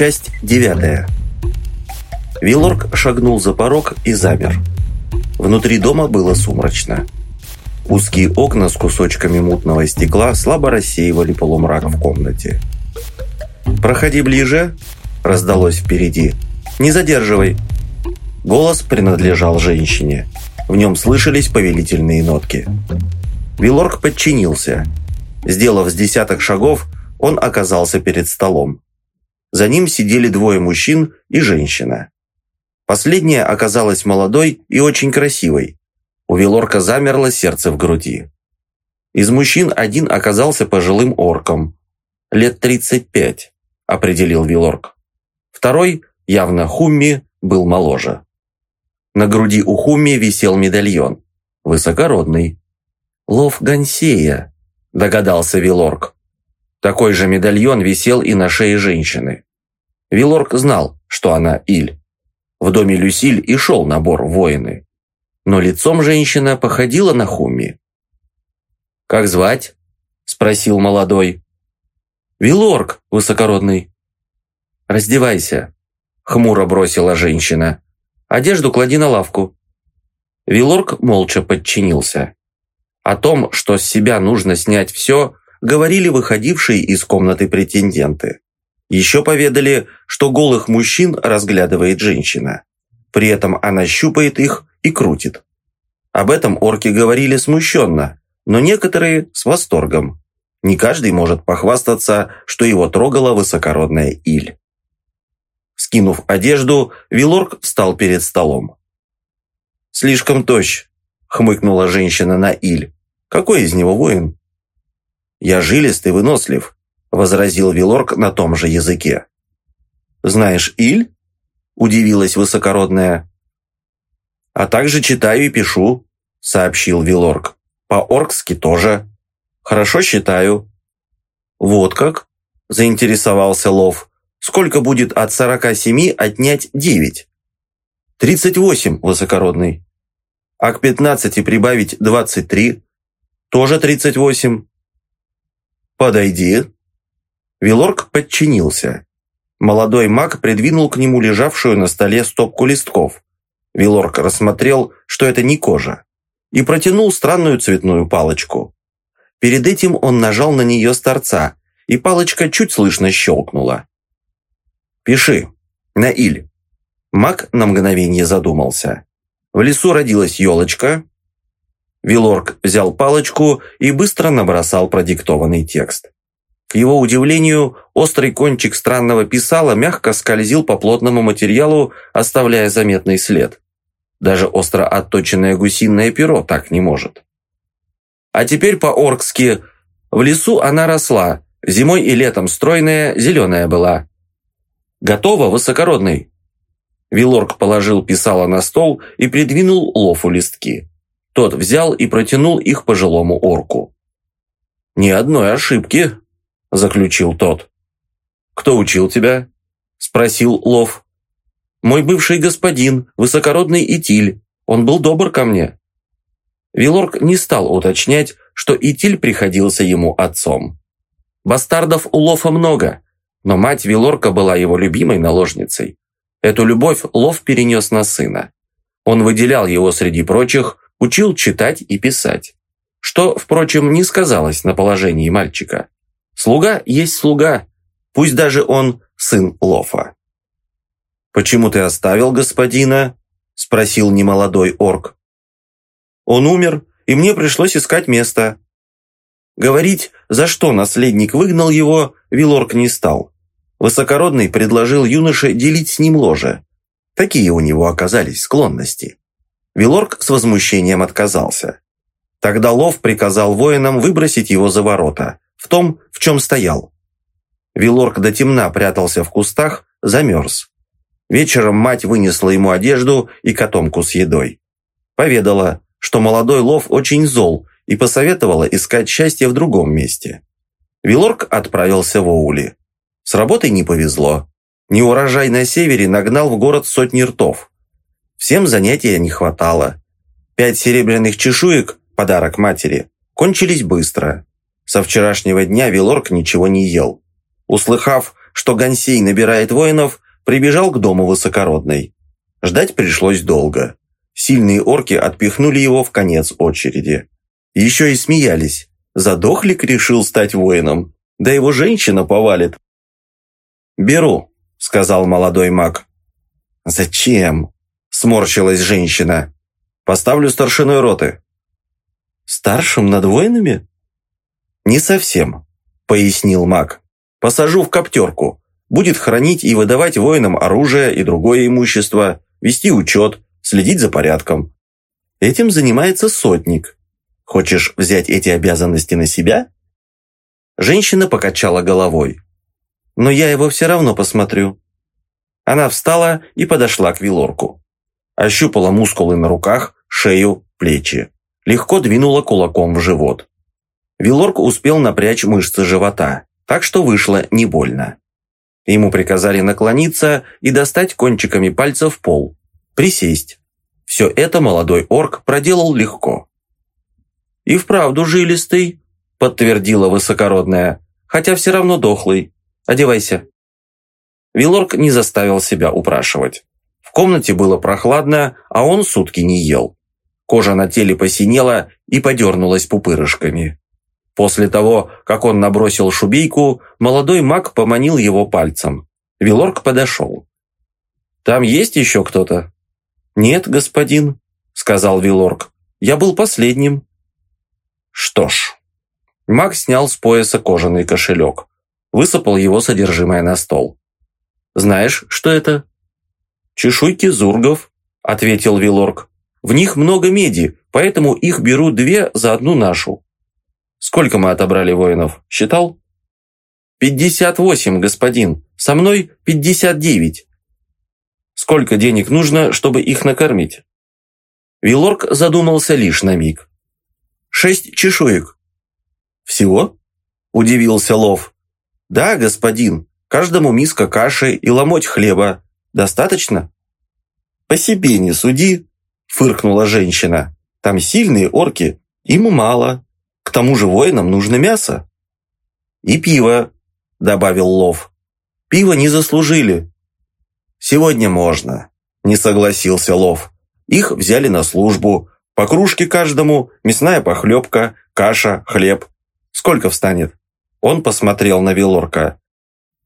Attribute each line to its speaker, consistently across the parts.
Speaker 1: Часть девятая. Вилорк шагнул за порог и замер. Внутри дома было сумрачно. Узкие окна с кусочками мутного стекла слабо рассеивали полумрак в комнате. «Проходи ближе», — раздалось впереди. «Не задерживай». Голос принадлежал женщине. В нем слышались повелительные нотки. Вилорк подчинился. Сделав с десяток шагов, он оказался перед столом. За ним сидели двое мужчин и женщина. Последняя оказалась молодой и очень красивой. У Вилорка замерло сердце в груди. Из мужчин один оказался пожилым орком. Лет 35, определил Вилорк. Второй, явно Хумми, был моложе. На груди у Хумми висел медальон. Высокородный. «Лов Гансея», догадался Вилорк. Такой же медальон висел и на шее женщины. Вилорк знал, что она Иль. В доме Люсиль и шел набор воины. Но лицом женщина походила на Хуми. «Как звать?» – спросил молодой. «Вилорк, высокородный». «Раздевайся», – хмуро бросила женщина. «Одежду клади на лавку». Вилорк молча подчинился. О том, что с себя нужно снять все, говорили выходившие из комнаты претенденты. Еще поведали, что голых мужчин разглядывает женщина. При этом она щупает их и крутит. Об этом орки говорили смущенно, но некоторые с восторгом. Не каждый может похвастаться, что его трогала высокородная Иль. Скинув одежду, Вилорк встал перед столом. «Слишком тощ», — хмыкнула женщина на Иль. «Какой из него воин?» «Я жилист и вынослив», – возразил Вилорк на том же языке. «Знаешь Иль?» – удивилась высокородная. «А также читаю и пишу», – сообщил Вилорк. «По-оркски тоже. Хорошо считаю». «Вот как?» – заинтересовался Лов. «Сколько будет от сорока семи отнять девять?» «Тридцать восемь, высокородный». «А к пятнадцати прибавить двадцать три?» «Тоже тридцать восемь». «Подойди». Вилорк подчинился. Молодой маг придвинул к нему лежавшую на столе стопку листков. Вилорк рассмотрел, что это не кожа, и протянул странную цветную палочку. Перед этим он нажал на нее с торца, и палочка чуть слышно щелкнула. «Пиши. Наиль». Маг на мгновение задумался. В лесу родилась елочка, Вилорк взял палочку и быстро набросал продиктованный текст. К его удивлению, острый кончик странного писала мягко скользил по плотному материалу, оставляя заметный след. Даже остро отточенное гусиное перо так не может. А теперь по-оркски. В лесу она росла, зимой и летом стройная, зеленая была. «Готово, высокородный!» Вилорк положил писало на стол и придвинул лофу листки. Тот взял и протянул их пожилому орку. «Ни одной ошибки», – заключил тот. «Кто учил тебя?» – спросил Лов. «Мой бывший господин, высокородный Итиль. Он был добр ко мне». Вилорк не стал уточнять, что Итиль приходился ему отцом. Бастардов у Лофа много, но мать Вилорка была его любимой наложницей. Эту любовь Лов перенес на сына. Он выделял его среди прочих, учил читать и писать. Что, впрочем, не сказалось на положении мальчика. Слуга есть слуга, пусть даже он сын Лофа. «Почему ты оставил господина?» – спросил немолодой орк. «Он умер, и мне пришлось искать место». Говорить, за что наследник выгнал его, Вилорк не стал. Высокородный предложил юноше делить с ним ложе. Такие у него оказались склонности. Вилорк с возмущением отказался. Тогда Лов приказал воинам выбросить его за ворота, в том, в чем стоял. Вилорк до темна прятался в кустах, замерз. Вечером мать вынесла ему одежду и котомку с едой. Поведала, что молодой Лов очень зол и посоветовала искать счастье в другом месте. Вилорк отправился в Оули. С работой не повезло. Неурожай на севере нагнал в город сотни ртов. Всем занятия не хватало. Пять серебряных чешуек, подарок матери, кончились быстро. Со вчерашнего дня Вилорк ничего не ел. Услыхав, что Гансей набирает воинов, прибежал к дому высокородной. Ждать пришлось долго. Сильные орки отпихнули его в конец очереди. Еще и смеялись. Задохлик решил стать воином. Да его женщина повалит. «Беру», — сказал молодой маг. «Зачем?» — сморщилась женщина. «Поставлю старшиной роты». «Старшим над воинами?» «Не совсем», — пояснил маг. «Посажу в коптерку. Будет хранить и выдавать воинам оружие и другое имущество, вести учет, следить за порядком. Этим занимается сотник. Хочешь взять эти обязанности на себя?» Женщина покачала головой. «Но я его все равно посмотрю». Она встала и подошла к Вилорку. Ощупала мускулы на руках, шею, плечи. Легко двинула кулаком в живот. Вилорк успел напрячь мышцы живота, так что вышло не больно. Ему приказали наклониться и достать кончиками пальцев пол, присесть. Все это молодой орк проделал легко. «И вправду жилистый», – подтвердила высокородная, «хотя все равно дохлый. Одевайся». Вилорк не заставил себя упрашивать. В комнате было прохладно, а он сутки не ел. Кожа на теле посинела и подернулась пупырышками. После того, как он набросил шубейку, молодой маг поманил его пальцем. Вилорк подошел. «Там есть еще кто-то?» «Нет, господин», — сказал Вилорк. «Я был последним». «Что ж». Маг снял с пояса кожаный кошелек. Высыпал его содержимое на стол. «Знаешь, что это?» «Чешуйки зургов», — ответил Вилорк. «В них много меди, поэтому их беру две за одну нашу. Сколько мы отобрали воинов? Считал? «Пятьдесят восемь, господин. Со мной пятьдесят девять». «Сколько денег нужно, чтобы их накормить?» Вилорк задумался лишь на миг. «Шесть чешуек». «Всего?» – удивился Лов. «Да, господин. Каждому миска каши и ломоть хлеба. Достаточно?» «По себе не суди», – фыркнула женщина. «Там сильные орки, им мало». К тому же воинам нужно мясо. И пиво, добавил Лов. Пиво не заслужили. Сегодня можно, не согласился Лов. Их взяли на службу. По кружке каждому, мясная похлебка, каша, хлеб. Сколько встанет? Он посмотрел на Вилорка.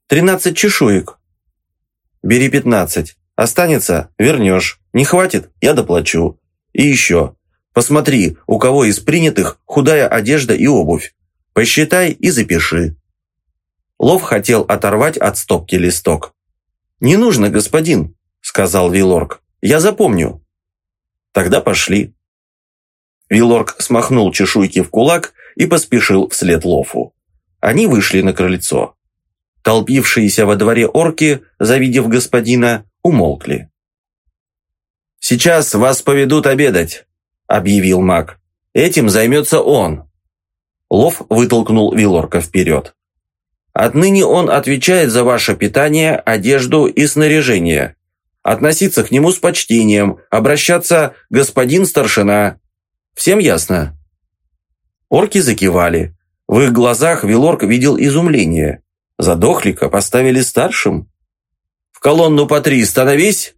Speaker 1: «Тринадцать чешуек». «Бери пятнадцать. Останется – вернешь. Не хватит – я доплачу. И еще. Посмотри, у кого из принятых худая одежда и обувь. Посчитай и запиши». Лов хотел оторвать от стопки листок. «Не нужно, господин», — сказал Вилорг. «Я запомню». «Тогда пошли». Вилорг смахнул чешуйки в кулак и поспешил вслед Лофу. Они вышли на крыльцо. Толпившиеся во дворе орки, завидев господина, умолкли. «Сейчас вас поведут обедать», – объявил маг. «Этим займется он». Лов вытолкнул Вилорка вперед. «Отныне он отвечает за ваше питание, одежду и снаряжение. Относиться к нему с почтением, обращаться «господин старшина». Всем ясно?» Орки закивали. В их глазах Вилорк видел изумление. Задохлика поставили старшим. «В колонну по три становись!»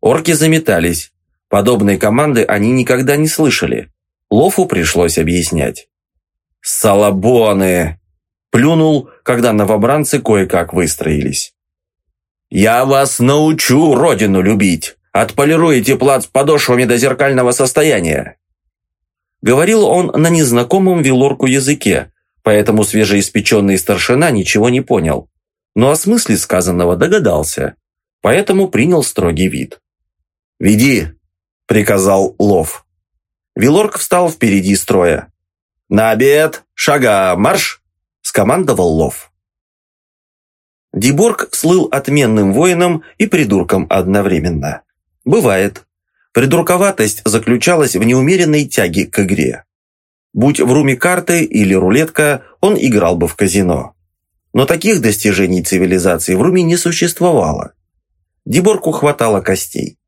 Speaker 1: Орки заметались. Подобной команды они никогда не слышали. Лофу пришлось объяснять. «Салабоны!» Плюнул, когда новобранцы кое-как выстроились. «Я вас научу родину любить! Отполируете плац подошвами до зеркального состояния!» Говорил он на незнакомом вилорку языке, поэтому свежеиспеченный старшина ничего не понял. Но о смысле сказанного догадался, поэтому принял строгий вид. «Веди!» – приказал Лов. Вилорк встал впереди строя. «На обед! Шага! Марш!» – скомандовал Лов. Диборг слыл отменным воином и придурком одновременно. Бывает. Придурковатость заключалась в неумеренной тяге к игре. Будь в руме карты или рулетка, он играл бы в казино. Но таких достижений цивилизации в руме не существовало. Диборку хватало костей.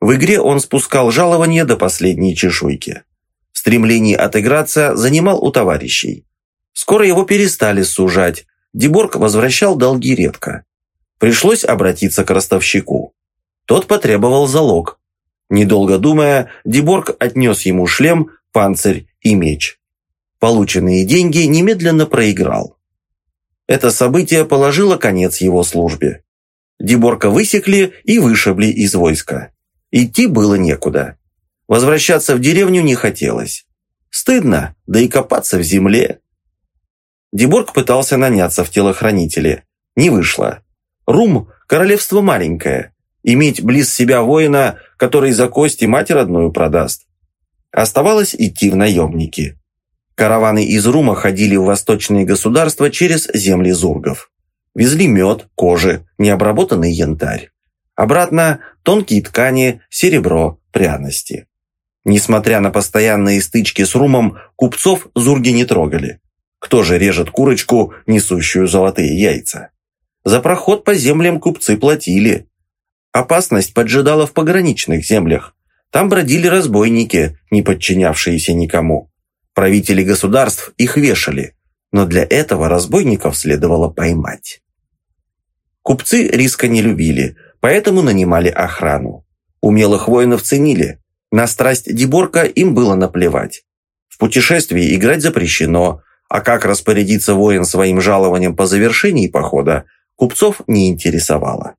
Speaker 1: В игре он спускал жалование до последней чешуйки. В отыграться занимал у товарищей. Скоро его перестали сужать, Деборг возвращал долги редко. Пришлось обратиться к ростовщику. Тот потребовал залог. Недолго думая, Деборг отнес ему шлем, панцирь и меч. Полученные деньги немедленно проиграл. Это событие положило конец его службе. Деборка высекли и вышибли из войска. Идти было некуда. Возвращаться в деревню не хотелось. Стыдно, да и копаться в земле. Деборг пытался наняться в телохранители. Не вышло. Рум – королевство маленькое. Иметь близ себя воина, который за кости мать родную продаст. Оставалось идти в наемники. Караваны из Рума ходили в восточные государства через земли зургов. Везли мед, кожи, необработанный янтарь. Обратно тонкие ткани, серебро, пряности. Несмотря на постоянные стычки с Румом, купцов зурги не трогали. Кто же режет курочку, несущую золотые яйца? За проход по землям купцы платили. Опасность поджидала в пограничных землях. Там бродили разбойники, не подчинявшиеся никому. Правители государств их вешали, но для этого разбойников следовало поймать. Купцы риска не любили, поэтому нанимали охрану. Умелых воинов ценили, на страсть Деборка им было наплевать. В путешествии играть запрещено, а как распорядиться воин своим жалованием по завершении похода, купцов не интересовало.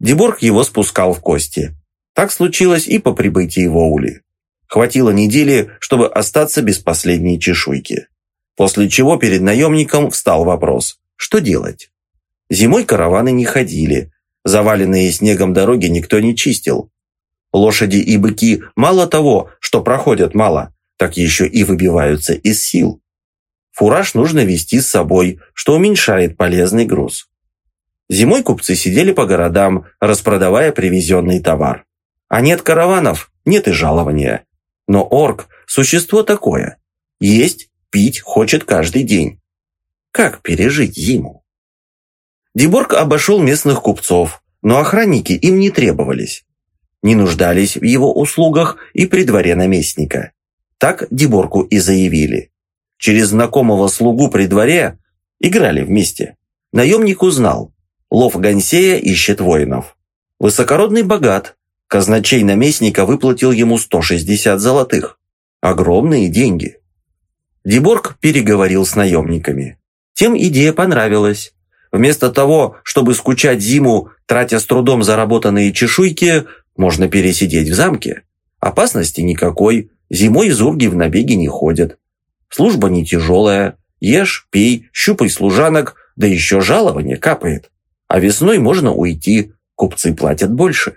Speaker 1: Деборг его спускал в кости. Так случилось и по прибытии в Оули. Хватило недели, чтобы остаться без последней чешуйки. После чего перед наемником встал вопрос, что делать? Зимой караваны не ходили, заваленные снегом дороги никто не чистил. Лошади и быки мало того, что проходят мало, так еще и выбиваются из сил. Фураж нужно вести с собой, что уменьшает полезный груз. Зимой купцы сидели по городам, распродавая привезенный товар. А нет караванов, нет и жалования. Но орк – существо такое. Есть, пить хочет каждый день. Как пережить зиму? Деборг обошел местных купцов, но охранники им не требовались. Не нуждались в его услугах и при дворе наместника. Так Деборку и заявили. Через знакомого слугу при дворе играли вместе. Наемник узнал. Лов Гансея ищет воинов. Высокородный богат, Казначей наместника выплатил ему 160 золотых. Огромные деньги. Деборг переговорил с наемниками. Тем идея понравилась. Вместо того, чтобы скучать зиму, тратя с трудом заработанные чешуйки, можно пересидеть в замке. Опасности никакой, зимой зурги в набеги не ходят. Служба не тяжелая, ешь, пей, щупай служанок, да еще жалование капает. А весной можно уйти, купцы платят больше.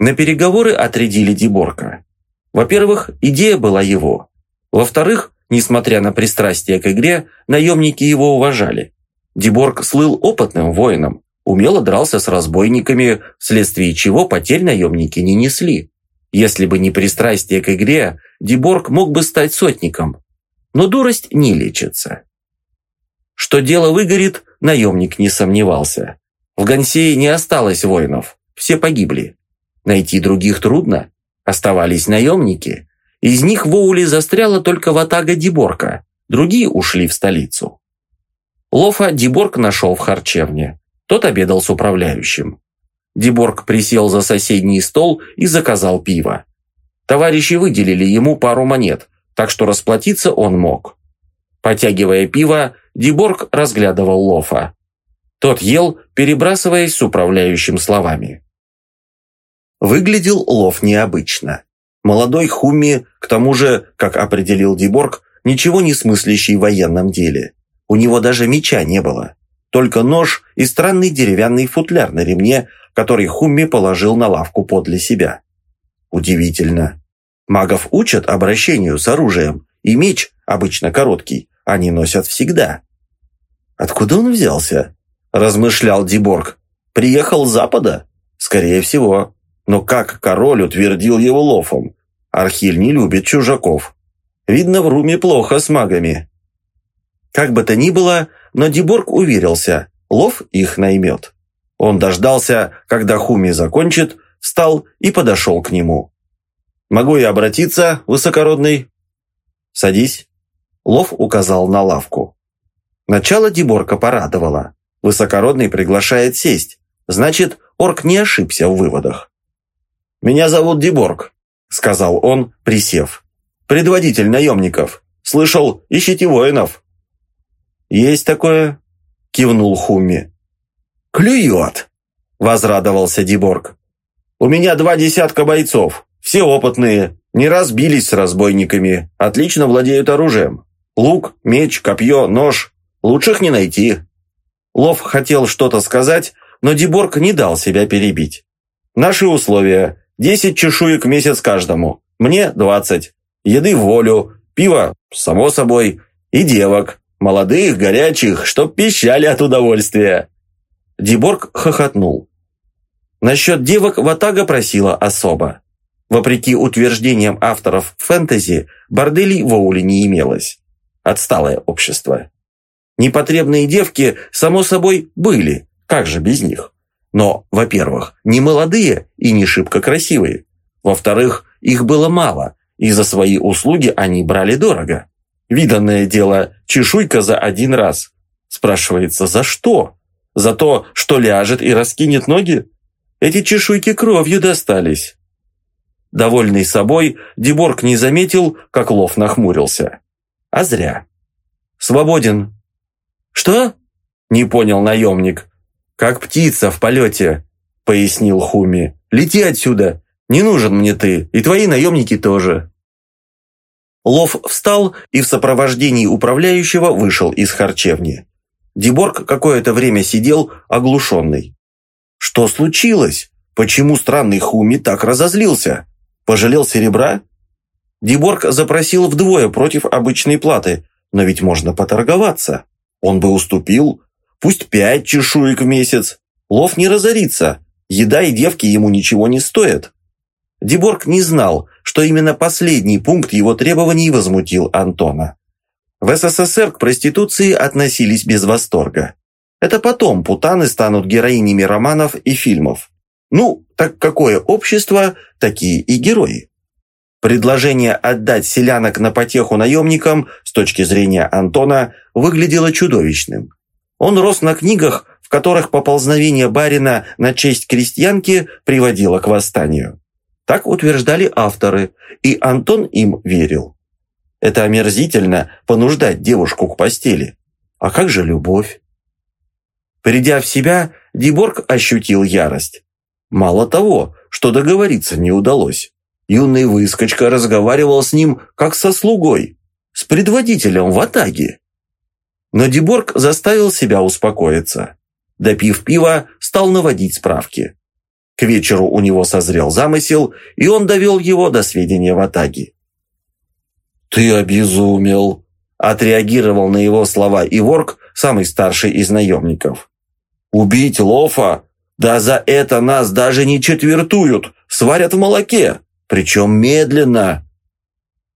Speaker 1: На переговоры отрядили Деборка. Во-первых, идея была его. Во-вторых, несмотря на пристрастие к игре, наемники его уважали. Деборг слыл опытным воином, умело дрался с разбойниками, вследствие чего потерь наемники не несли. Если бы не пристрастие к игре, Деборг мог бы стать сотником. Но дурость не лечится. Что дело выгорит, наемник не сомневался. В Гансее не осталось воинов, все погибли. Найти других трудно. Оставались наемники. Из них в Оуле застряла только ватага Диборка. Другие ушли в столицу. Лофа Диборг нашел в харчевне. Тот обедал с управляющим. Диборг присел за соседний стол и заказал пиво. Товарищи выделили ему пару монет, так что расплатиться он мог. Потягивая пиво, Диборг разглядывал Лофа. Тот ел, перебрасываясь с управляющим словами. Выглядел лов необычно. Молодой Хуми, к тому же, как определил Деборг, ничего не смыслящий в военном деле. У него даже меча не было. Только нож и странный деревянный футляр на ремне, который Хумми положил на лавку подле себя. Удивительно. Магов учат обращению с оружием, и меч, обычно короткий, они носят всегда. «Откуда он взялся?» – размышлял Деборг. «Приехал с запада? Скорее всего. Но как король утвердил его лофом? Архиль не любит чужаков. Видно, в Руме плохо с магами. Как бы то ни было, но Деборг уверился, лов их наймет. Он дождался, когда Хуми закончит, встал и подошел к нему. «Могу я обратиться, высокородный?» «Садись». Лов указал на лавку. Начало Деборка порадовало. Высокородный приглашает сесть. Значит, орк не ошибся в выводах. «Меня зовут Деборг», — сказал он, присев. «Предводитель наемников. Слышал, ищите воинов». «Есть такое?» — кивнул Хумми. «Клюет!» — возрадовался Деборг. «У меня два десятка бойцов, все опытные, не разбились с разбойниками, отлично владеют оружием. Лук, меч, копье, нож. Лучших не найти». Лов хотел что-то сказать, но Деборг не дал себя перебить. «Наши условия. Десять чешуек в месяц каждому. Мне двадцать. Еды в волю. Пиво, само собой. И девок. Молодых, горячих, чтоб пищали от удовольствия». Деборг хохотнул. Насчет девок Ватага просила особо. Вопреки утверждениям авторов фэнтези, борделей в Оуле не имелось. Отсталое общество. Непотребные девки, само собой, были, как же без них? Но, во-первых, не молодые и не шибко красивые. Во-вторых, их было мало, и за свои услуги они брали дорого. Виданное дело, чешуйка за один раз. Спрашивается, за что? За то, что ляжет и раскинет ноги? Эти чешуйки кровью достались. Довольный собой, Деборг не заметил, как Лов нахмурился. А зря. «Свободен». «Что?» – не понял наемник. «Как птица в полете», – пояснил Хуми. «Лети отсюда. Не нужен мне ты, и твои наемники тоже». Лов встал и в сопровождении управляющего вышел из харчевни. Деборг какое-то время сидел оглушенный. Что случилось? Почему странный Хуми так разозлился? Пожалел серебра? Деборг запросил вдвое против обычной платы, но ведь можно поторговаться. Он бы уступил. Пусть пять чешуек в месяц. Лов не разорится. Еда и девки ему ничего не стоят. Деборг не знал, что именно последний пункт его требований возмутил Антона. В СССР к проституции относились без восторга. Это потом путаны станут героинями романов и фильмов. Ну, так какое общество, такие и герои. Предложение отдать селянок на потеху наемникам с точки зрения Антона выглядело чудовищным. Он рос на книгах, в которых поползновение барина на честь крестьянки приводило к восстанию. Так утверждали авторы, и Антон им верил. Это омерзительно понуждать девушку к постели. А как же любовь? Придя в себя, Деборг ощутил ярость. Мало того, что договориться не удалось. Юный выскочка разговаривал с ним, как со слугой, с предводителем в Атаге. Но Деборг заставил себя успокоиться. Допив пива, стал наводить справки. К вечеру у него созрел замысел, и он довел его до сведения в Атаге. «Ты обезумел!» – отреагировал на его слова Иворг, самый старший из наемников. «Убить Лофа? Да за это нас даже не четвертуют, сварят в молоке, причем медленно».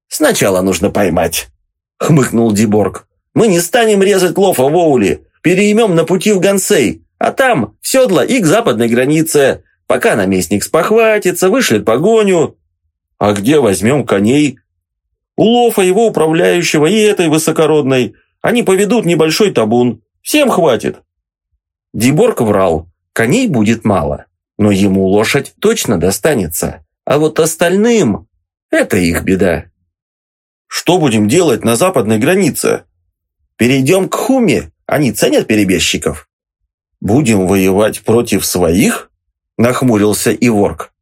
Speaker 1: «Сначала нужно поймать», – хмыкнул Диборг. «Мы не станем резать Лофа в Оули, переймем на пути в Гансей, а там в седло и к западной границе, пока наместник спохватится, вышлет погоню». «А где возьмем коней?» У Лофа, его управляющего и этой высокородной. Они поведут небольшой табун. Всем хватит. Диборг врал. Коней будет мало. Но ему лошадь точно достанется. А вот остальным – это их беда. Что будем делать на западной границе? Перейдем к Хуме. Они ценят перебежчиков. Будем воевать против своих? Нахмурился Иворг.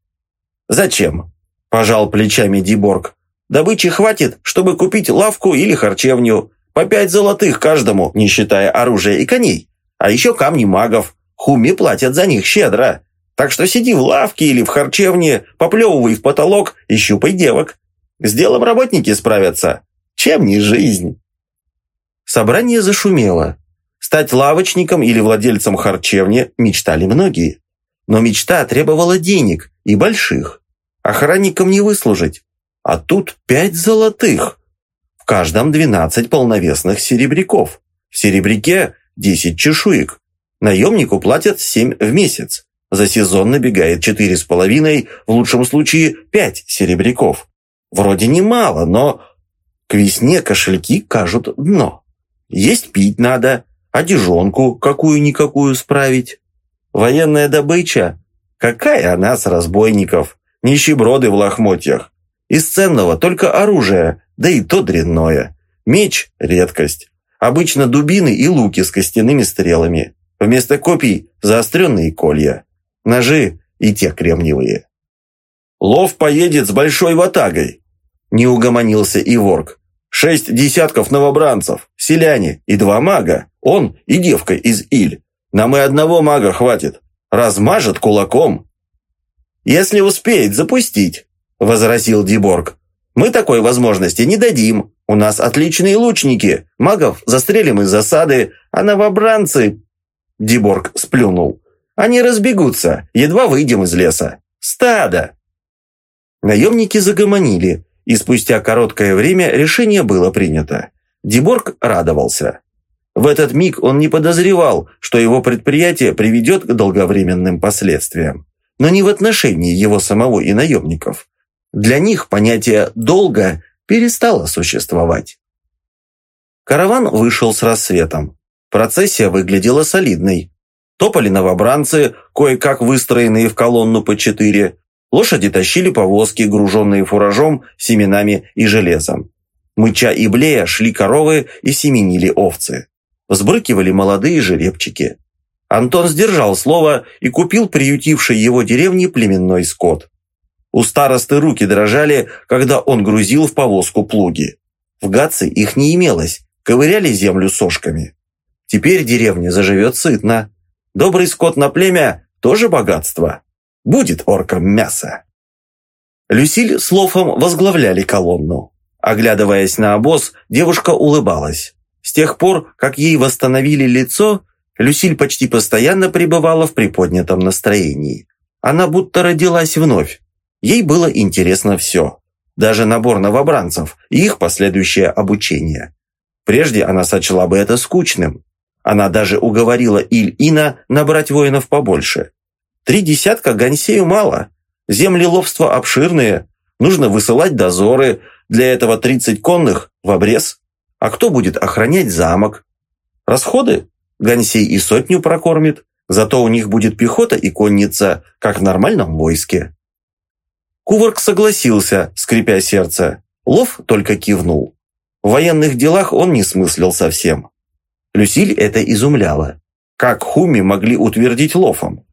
Speaker 1: Зачем? Пожал плечами Диборг. Добычи хватит, чтобы купить лавку или харчевню. По пять золотых каждому, не считая оружия и коней. А еще камни магов. Хуми платят за них щедро. Так что сиди в лавке или в харчевне, поплевывай в потолок и щупай девок. С делом работники справятся. Чем не жизнь? Собрание зашумело. Стать лавочником или владельцем харчевни мечтали многие. Но мечта требовала денег, и больших. Охранникам не выслужить. А тут пять золотых. В каждом двенадцать полновесных серебряков. В серебряке десять чешуек. Наемнику платят семь в месяц. За сезон набегает четыре с половиной, в лучшем случае пять серебряков. Вроде немало, но к весне кошельки кажут дно. Есть пить надо, одежонку какую-никакую справить. Военная добыча? Какая она с разбойников? Нищеброды в лохмотьях. Из ценного только оружие, да и то дрянное. Меч – редкость. Обычно дубины и луки с костяными стрелами. Вместо копий – заостренные колья. Ножи и те кремниевые. «Лов поедет с большой ватагой», – не угомонился Иворг. «Шесть десятков новобранцев, селяне и два мага. Он и девка из Иль. Нам и одного мага хватит. Размажет кулаком». «Если успеет запустить», – возразил Диборг. «Мы такой возможности не дадим. У нас отличные лучники. Магов застрелим из засады, а новобранцы...» Диборг сплюнул. «Они разбегутся, едва выйдем из леса. Стадо!» Наемники загомонили, и спустя короткое время решение было принято. Диборг радовался. В этот миг он не подозревал, что его предприятие приведет к долговременным последствиям. Но не в отношении его самого и наемников. Для них понятие «долга» перестало существовать. Караван вышел с рассветом. Процессия выглядела солидной. Топали новобранцы, кое-как выстроенные в колонну по четыре, Лошади тащили повозки, груженные фуражом, семенами и железом. Мыча и блея шли коровы и семенили овцы. Взбрыкивали молодые жеребчики. Антон сдержал слово и купил приютивший его деревне племенной скот. У старосты руки дрожали, когда он грузил в повозку плуги. В Гатце их не имелось, ковыряли землю сошками. Теперь деревня заживет сытно. Добрый скот на племя – тоже богатство. Будет оркам мясо. Люсиль с Лофом возглавляли колонну. Оглядываясь на обоз, девушка улыбалась. С тех пор, как ей восстановили лицо, Люсиль почти постоянно пребывала в приподнятом настроении. Она будто родилась вновь. Ей было интересно все. Даже набор новобранцев и их последующее обучение. Прежде она сочла бы это скучным. Она даже уговорила Иль-Ина набрать воинов побольше. Три десятка гонсею мало. Земли ловства обширные. Нужно высылать дозоры. Для этого 30 конных в обрез. А кто будет охранять замок? Расходы? Гонсей и сотню прокормит. Зато у них будет пехота и конница, как в нормальном войске. Куварк согласился, скрипя сердце. Лов только кивнул. В военных делах он не смыслил совсем. Люсиль это изумляло. Как Хуми могли утвердить Лофом?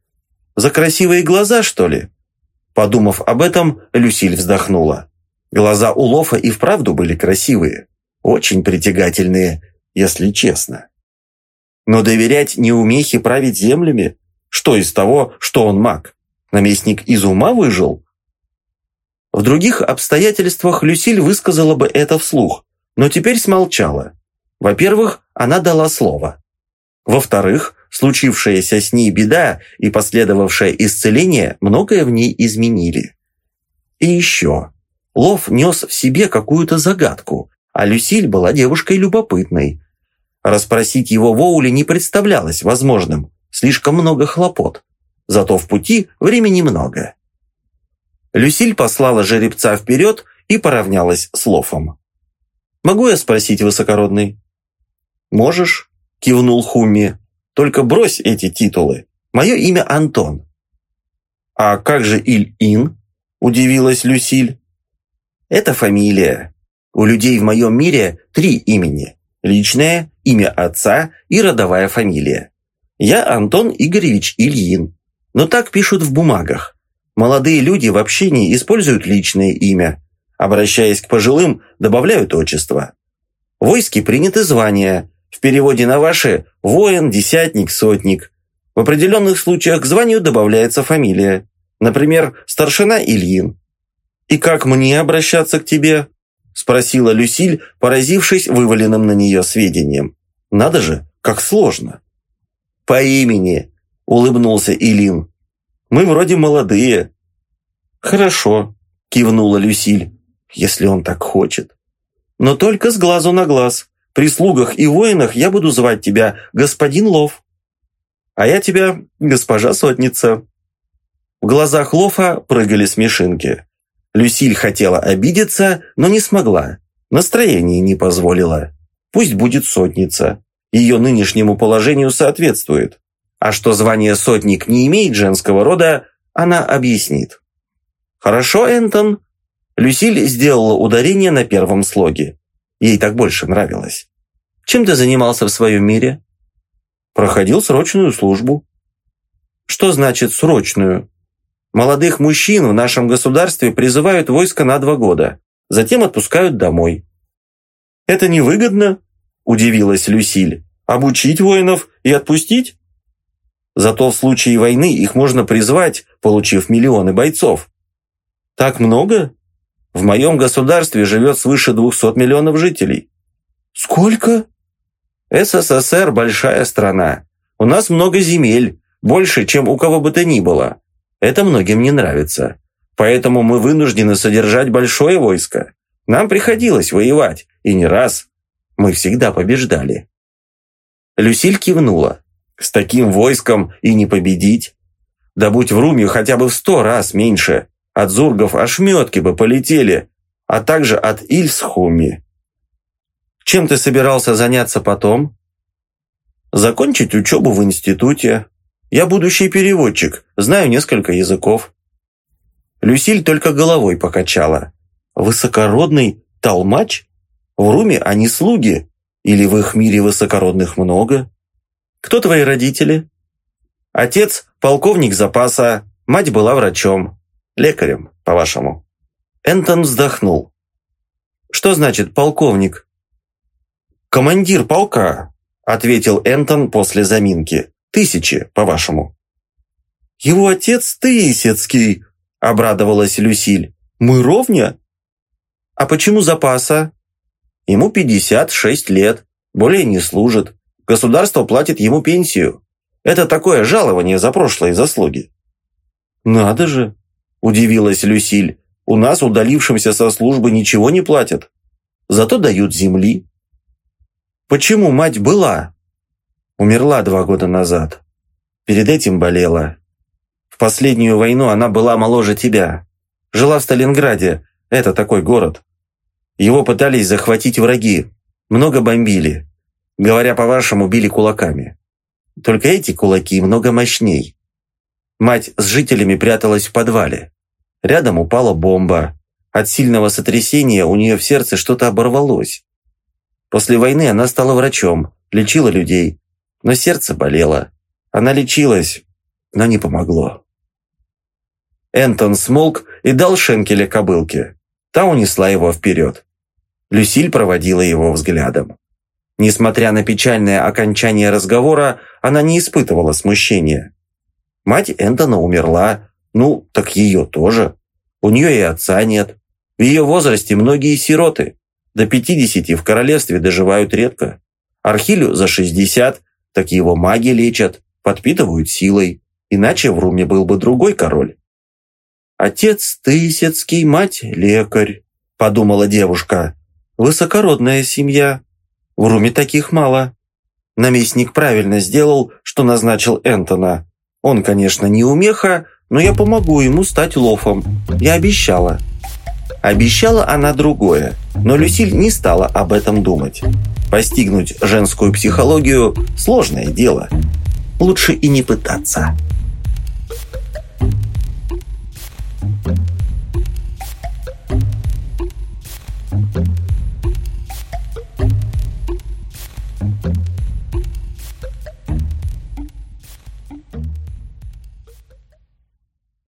Speaker 1: За красивые глаза, что ли?» Подумав об этом, Люсиль вздохнула. Глаза у Лофа и вправду были красивые. Очень притягательные, если честно. Но доверять неумехе править землями? Что из того, что он маг? Наместник из ума выжил? В других обстоятельствах Люсиль высказала бы это вслух, но теперь смолчала. Во-первых, она дала слово. Во-вторых, случившаяся с ней беда и последовавшее исцеление многое в ней изменили. И еще. Лов нес в себе какую-то загадку, а Люсиль была девушкой любопытной. Расспросить его Воули не представлялось возможным, слишком много хлопот. Зато в пути времени много. Люсиль послала жеребца вперед и поравнялась с Лофом. «Могу я спросить, высокородный?» «Можешь», – кивнул Хуми. Только брось эти титулы. Мое имя Антон». «А как же Иль-Ин?» – удивилась Люсиль. «Это фамилия. У людей в моем мире три имени. Личное, имя отца и родовая фамилия. Я Антон Игоревич Ильин. Но так пишут в бумагах. Молодые люди в общении используют личное имя. Обращаясь к пожилым, добавляют отчество. В войске приняты звания, в переводе на ваши – воин, десятник, сотник. В определенных случаях к званию добавляется фамилия. Например, старшина Ильин. «И как мне обращаться к тебе?» – спросила Люсиль, поразившись вываленным на нее сведением. «Надо же, как сложно!» «По имени!» – улыбнулся Илин. «Мы вроде молодые». «Хорошо», – кивнула Люсиль, – «если он так хочет. Но только с глазу на глаз. При слугах и воинах я буду звать тебя господин Лов. А я тебя госпожа Сотница». В глазах Лофа прыгали смешинки. Люсиль хотела обидеться, но не смогла. Настроение не позволило. Пусть будет Сотница. ее нынешнему положению соответствует. А что звание сотник не имеет женского рода, она объяснит. «Хорошо, Энтон?» Люсиль сделала ударение на первом слоге. Ей так больше нравилось. «Чем ты занимался в своем мире?» «Проходил срочную службу». «Что значит «срочную»?» «Молодых мужчин в нашем государстве призывают войско на два года, затем отпускают домой». «Это невыгодно?» – удивилась Люсиль. «Обучить воинов и отпустить?» Зато в случае войны их можно призвать, получив миллионы бойцов. Так много? В моем государстве живет свыше 200 миллионов жителей. Сколько? СССР – большая страна. У нас много земель, больше, чем у кого бы то ни было. Это многим не нравится. Поэтому мы вынуждены содержать большое войско. Нам приходилось воевать, и не раз. Мы всегда побеждали. Люсиль кивнула. С таким войском и не победить. Да будь в Руме хотя бы в сто раз меньше. От зургов ошметки бы полетели, а также от Ильсхуми. Чем ты собирался заняться потом? Закончить учебу в институте. Я будущий переводчик, знаю несколько языков. Люсиль только головой покачала. Высокородный толмач? В Руме они слуги? Или в их мире высокородных много? Кто твои родители? Отец – полковник запаса, мать была врачом. Лекарем, по-вашему. Энтон вздохнул. Что значит полковник? Командир полка, ответил Энтон после заминки. Тысячи, по-вашему. Его отец Тысяцкий, обрадовалась Люсиль. Мы ровня? А почему запаса? Ему 56 лет, более не служит. Государство платит ему пенсию. Это такое жалование за прошлые заслуги». «Надо же!» – удивилась Люсиль. «У нас, удалившимся со службы, ничего не платят. Зато дают земли». «Почему мать была?» «Умерла два года назад. Перед этим болела. В последнюю войну она была моложе тебя. Жила в Сталинграде. Это такой город. Его пытались захватить враги. Много бомбили. Говоря по-вашему, били кулаками. Только эти кулаки много мощней. Мать с жителями пряталась в подвале. Рядом упала бомба. От сильного сотрясения у нее в сердце что-то оборвалось. После войны она стала врачом, лечила людей. Но сердце болело. Она лечилась, но не помогло. Энтон смолк и дал Шенкеля кобылке. Та унесла его вперед. Люсиль проводила его взглядом. Несмотря на печальное окончание разговора, она не испытывала смущения. Мать Энтона умерла, ну, так ее тоже. У нее и отца нет. В ее возрасте многие сироты. До 50 в королевстве доживают редко. Архилю за 60, так его маги лечат, подпитывают силой. Иначе в Руме был бы другой король. «Отец Тысяцкий, мать лекарь», – подумала девушка. «Высокородная семья, в Руме таких мало. Наместник правильно сделал, что назначил Энтона. Он, конечно, не умеха, но я помогу ему стать лофом. Я обещала. Обещала она другое, но Люсиль не стала об этом думать. Постигнуть женскую психологию – сложное дело. Лучше и не пытаться. Thank you.